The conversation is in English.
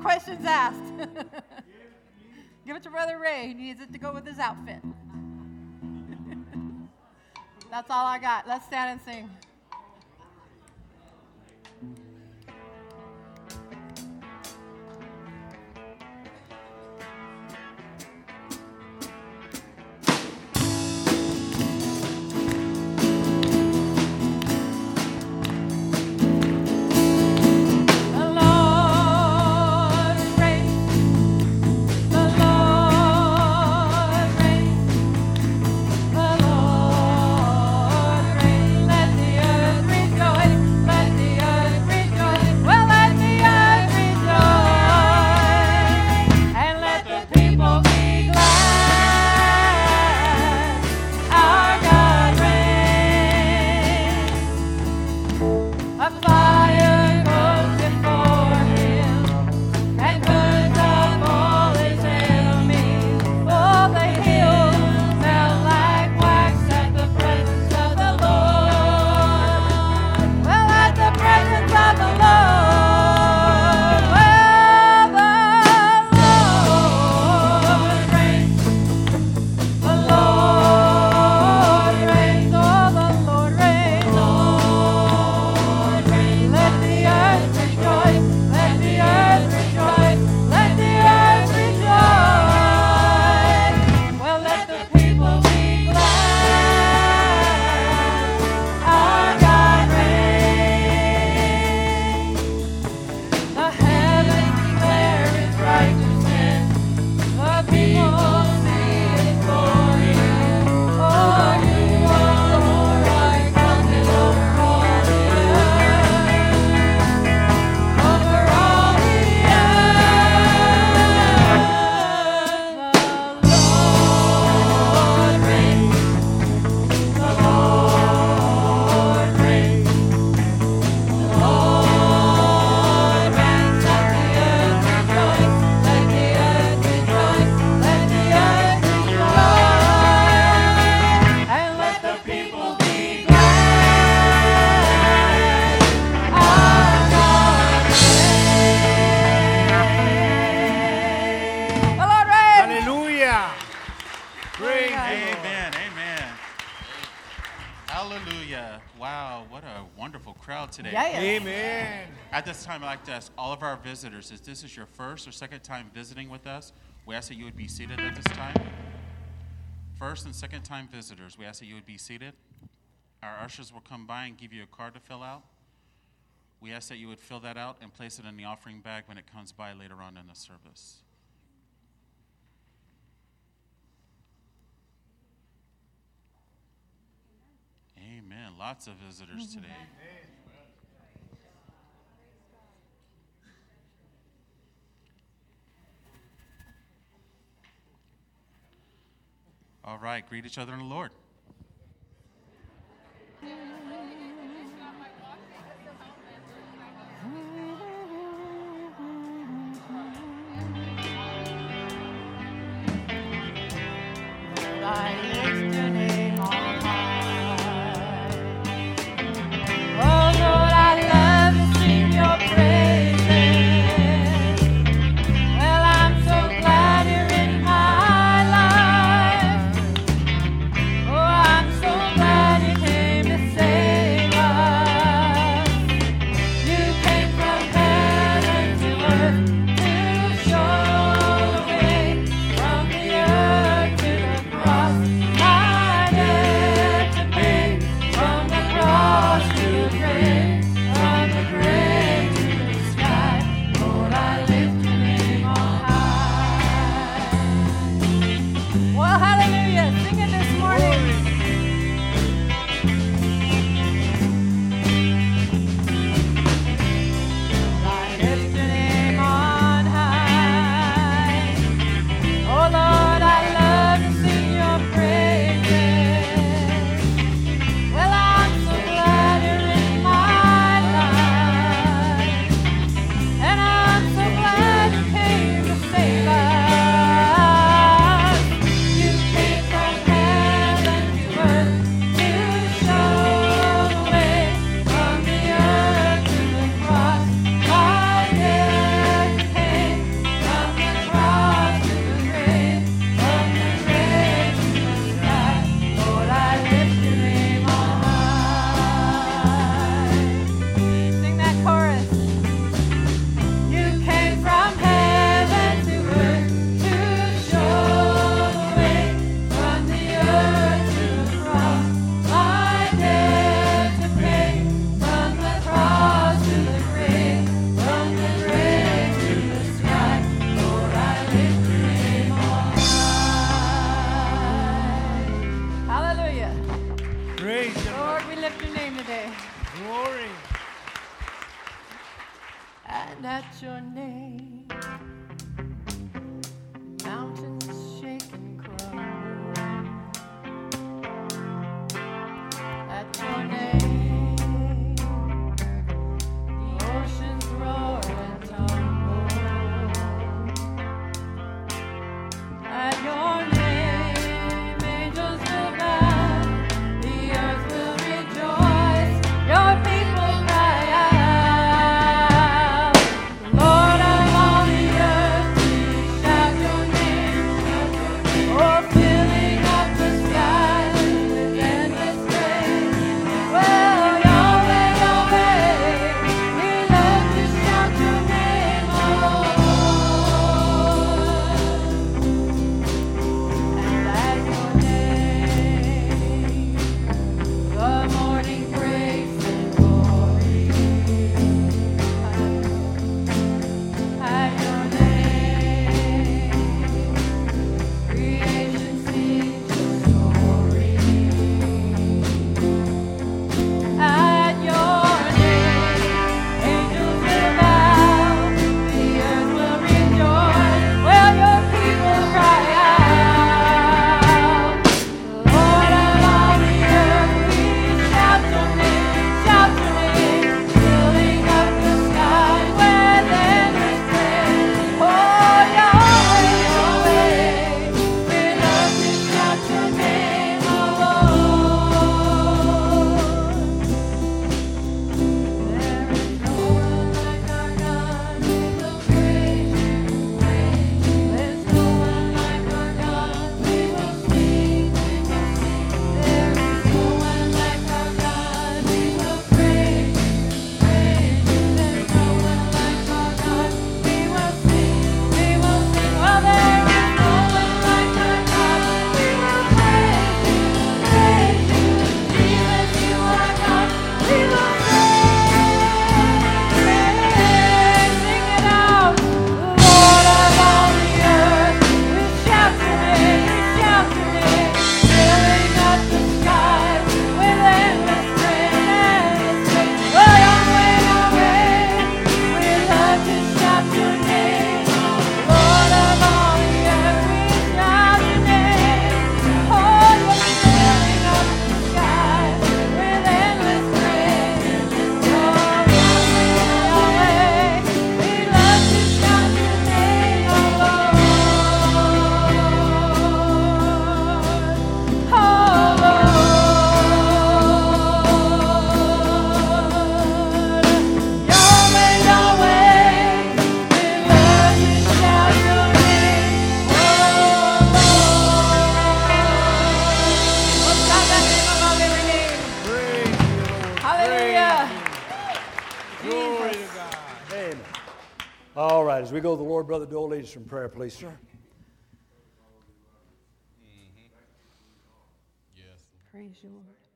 Questions asked. Give it to Brother Ray. He needs it to go with his outfit. That's all I got. Let's stand and sing. Visitors, if this is your first or second time visiting with us, we ask that you would be seated at this time. First and second time visitors, we ask that you would be seated. Our ushers will come by and give you a card to fill out. We ask that you would fill that out and place it in the offering bag when it comes by later on in the service. Amen. Lots of visitors today. All right, greet each other in the Lord. Lord, Brother Dole, lead us prayer, please, sir. Mm-hmm. Yes. Praise you, Lord.